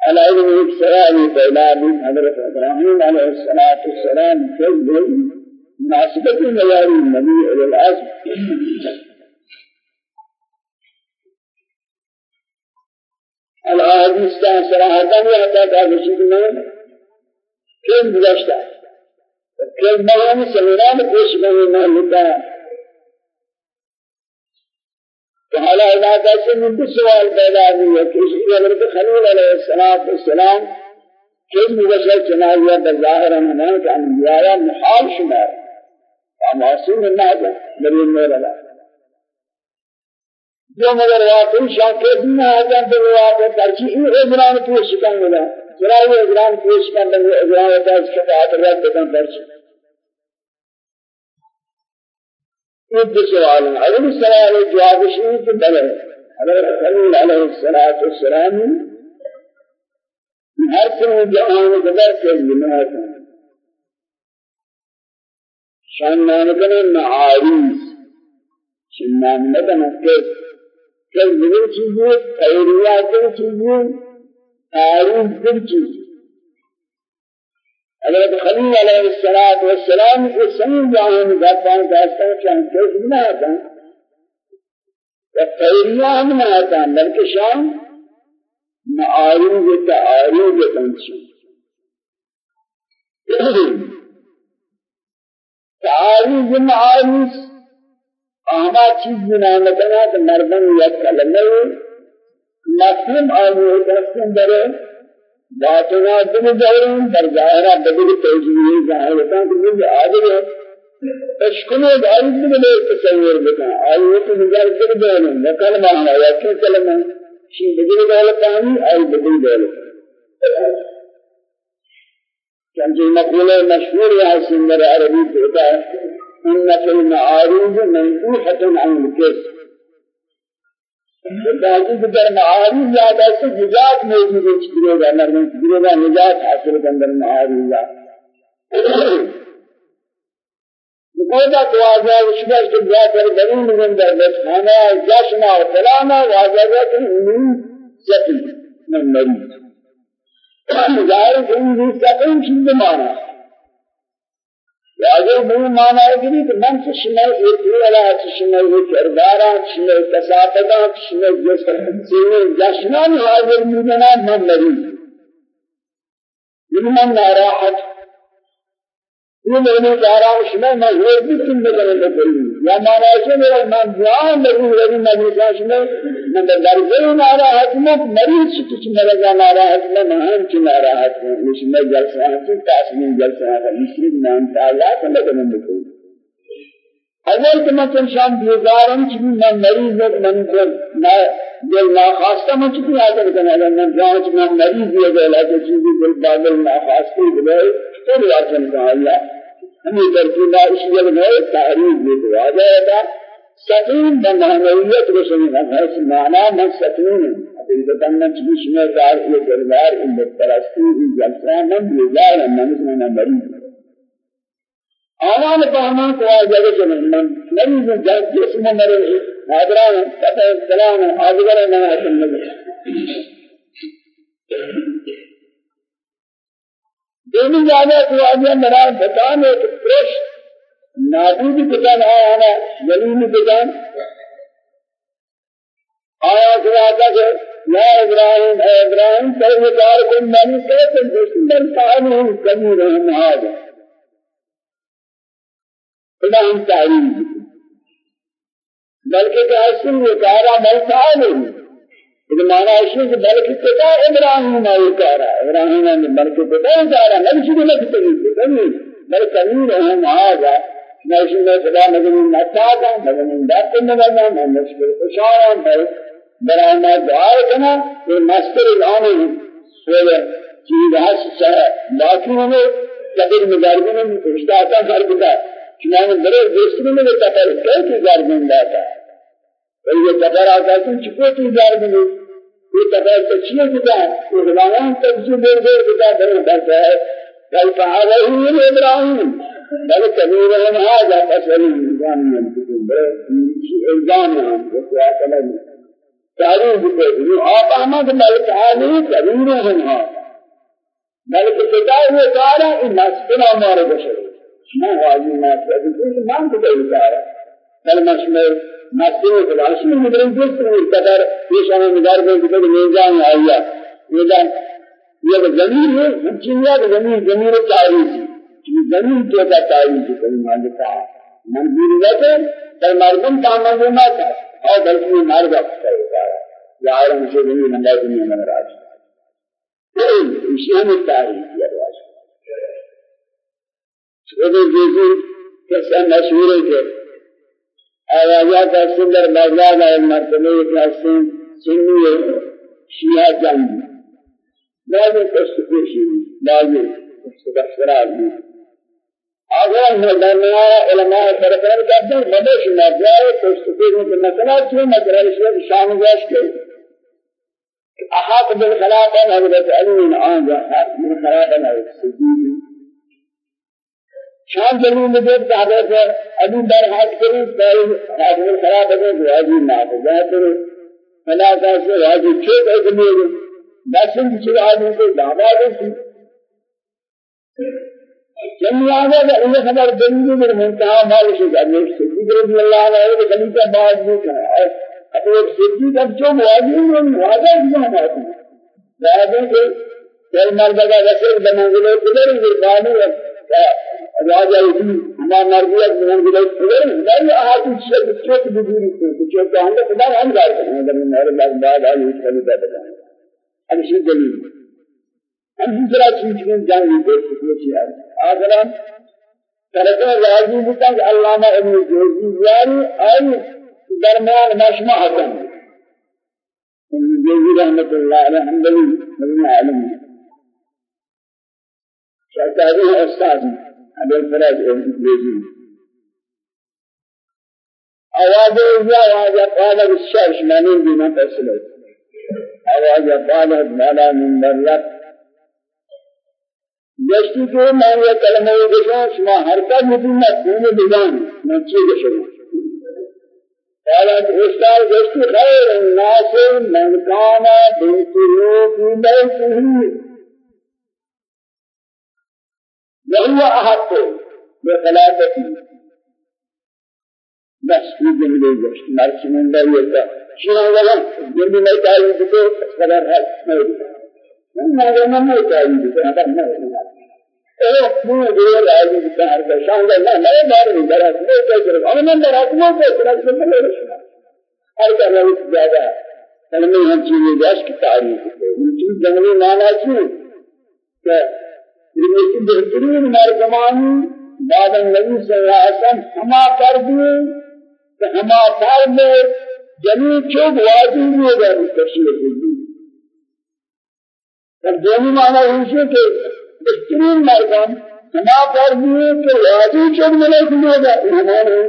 على علم السلام بين حضرت إبراهيم عليه الصلاة والسلام كذب مناسبت میاری النبي إلى العزم. الأحاديث صراحة يحتاج هذا الشيء من كم گذشتہ كم مهام سميران پیش کرنے میں لکھا تو حالا علاقہ سے من سوال پیدا ہوئی ہے کہ اسی حضرت خلیل علیہ السلام كم مبشر چنائیہ بظاہر ہمیں کہ انبیاء محال شمار معصوم الناجح مريم مولا جو مگر واقعی شاکر دین آجان تو واقع ترچی این اجران پیش کن ملا چرا یہ اجران پیش دن اجران ہوتا ہے اس کے بعد رد بکن ترچی یہ سوال ہے اول سوال جواب شروع بلے حضرت خلیل علیہ الصلوۃ والسلام ہر سے جہان قدر کے ہیں شان نام کنے معاریز. شان نام نکنے کس کس دیگر چیزیں خیریات دیگر چیزیں تعریف دیگر چیزیں حضرت خلیل علیہ الصلوۃ والسلام کو سمجھ جانے میں ہے داستان شان کس بنا آتا۔ ہے خیریات میں آتا ہے بلکہ شان معاریز تعریف تنشی تعارض معارض آما چیز بنا لگنا تو مردم یک کلمه مفهوم آنی درستن داره باطنا دل دارن در ظاهرہ بدل توجیه ظاهرتا کہ یہ عادل ہے اشکلو داری بدل تصور بتا آئی تو نظر دل نکل مانا یا کیوں کلمہ شی بدل دولت آنی آئی بدل دولت چنانچہ مقولہ مشہور ہے سندر عربی کہتا ہے ان المعارض منبوحة عن الكسب باقی دیگر معارض زیادہ سے نجات موجود چکرے گا نرمن چکرے گا نجات حاصل کندر معارض لکودا تو آجا وشبہ کے جا کر بنی مگن در بسخانہ جشنہ و فلانا واجہ گا کہ انہی سفی من مریض ظاہر کوئی بھی سکن چیز مانا اگر وہ مانا ہے کہ من سے شمع ایک والا شمع ایک کردارا شمع کسافتا شمع سے جشنان حاضر میدنا من لگی من ناراحت یہ میرے آرام شما میں وہ بھی تم نے کرنے کو یا مانا ہے میرا من جان لگی لگی مجلس شما من در دل ناراحت میں مریض کچھ میرا ناراحت میں مہان کی ناراحت میں مش میں جلسہ ہے تاسمین جلسہ ہے مسلم نام تعالی کا لگن کو اول کہ میں شام بیزارم کہ میں مریض ہوں من کو نہ دل ناخواسته من چیزی حاضر کنه اگر من جان چی من مریض یہ گلا تو چیزی دل بادل ناخواسته بلے تو ریاضن کہا اللہ ہمیں ترکیب اسی جگہ ہے تعریف بھی تو آ جائے گا سکون بمعنویت کو سمجھنا ہے اس معنی میں سکون حقیقتا میں چیز میں دار یہ دربار ان پرستی ان جلسہ من بیزار من میں مریض آنان فهمان کو آ جگہ سے من مریض جان جسم مرے حاضران فتح السلام حاضر میں حسن نبی دینی جانے کو آدمی بنا بتانے کہ فرش. نابود بتان ہے زمین بتان. آیا خدا کہ یا ابراہیم اے ابراہیم پروردگار کو من سے تو دشمن تعالی کبھی رحم آج خدا ہم تعلیم بلکہ کہ اصل یہ کارا بل تعالی إذا ما ناشيك بلکہ پتا ابراہیم ہے کارا ابراہیم نے بلکہ پتا کارا نبی شو نے پتا نہیں بلکہ امین ہے هذا. ناشي میں خدا نبی نتاگا نبی دات نبی میں مشکل اشارہ ہے برانا دعا کرنا یہ مستر الآن. سوال. چیز ہے باقی ہمیں قدر مداربوں میں رشتہ آتا فرق تھا چنانچہ میرے دوستوں میں تفر کئی کی گاربن لاتا اور یہ تفر آتا ہے چکو کی گاربن یہ تفر تچیے کتا یہ غلامان تجزی دیر دیر کتا در درتا ہے بل فعاله إبراهيم بل كبيرهم هذا فسر الإنسان ينتقل بل الزام وكلام تعريف بكذب آپ أحمد بل فعاله كبيرهم هذا. بل كتاب قال إن نسبنا مار بشر ما واجب ما تقول ما تقول قال بل مشمل مسجد العشر مدرن جس قدر پیش ہمیں مدار میں کہ میزان آیا. میزان یہ زمین ہے دنیا کی زمین زمین یہ زمین تو کا تعریف ہے مالک من بھی رہتے پر مردم کام نہ تھا اور بلکہ مار وقت ہے یا اور مجھے زمین اللہ زمین راج اسی میں تعریف کیا گیا ہے وہ جیسے کیسا مشہور ہے کہ آوازات سندر بازار ہے مرتبہ کا سن سنی شیعہ جنگ لازم تستفيشي لازم تستفسرات اگر مدنیا علماء فرقان کرتے ہیں مدش مرجع تستفيد من مثلا جو مدرسہ الشيخ شام جاش کے احاط بالخلافه حضرت علي بن عام احاط بالخلافه السجود شام جلیل میں دیکھ حضرت ابو برحات کری پہلے حاضر خلافه کو واجب نافذات فلا تاسو واجب چھوٹ ہے کہ داشتن کسی آدمی کو دعوا دیتی جمعی آگا کہ انہیں خبر دنگی در مالشی کہ ابن صدیق رضی اللہ عنہ کہ خلیفہ بعد بھی کہا اور ابن صدیق اب جو مواجہوں میں مواجہ کیا ماتی بعد کہ کل مردگا رسول بمنزلے قدر گربانی راجہ اسی ہمارا مرضیت بمنزلے قدر نہیں آہاتی شک چوک بزوری کو چوک ہم خدا ہم دار کریں در میرے بعد آئی اس خلیفہ بتائیں همشی دلیل ہم دوسرا چیز میں جانگی دے سکتے ہیں آخرا طرفہ راضی بتا کہ علامہ ابن جوزی یاری آئی درمیان مشمع حسن. ابن جوزی رحمت اللہ علیہ حمدلی مدن عالم استاد ابن فراج ابن جوزی آواز اوزا آواز قال بالشرش مانين بما تسلت آواز قالت مالا من برلت جشتی کہ میں یہ کلمہ گشوں شما حرکت مدین نکون بجان میں چی گشوں قالت استاد جشتی خیر الناس من کان بنتیو فی بیته وهو أحق بخلافته بس في جمله جشت مرسي من دائرة شنو ولا جنبي ما تعالي بكو قدر هل ما يدري ما ما ما تعالي بكو هذا ما إيه مو غير راضي بتاعر شان لا لا بار من درا مو كده أنا من درا مو كده من درا ہر کرنا زیادہ کلمے ہم چیزیں جاش کی تعریف ہے یہ چیز جنگلی مانا چیز کہ یہ بہترین مرگمانی بعد النبی صلی اللہ علیہ وسلم ہما کر دیے کہ ہما کار میں جمی چوب واجی ہوئے گا تشریح دی تب دونی معنی ہوئی کہ بہترین مرگم ہما کر دیے کہ واجی چوب ملے گا ہمارے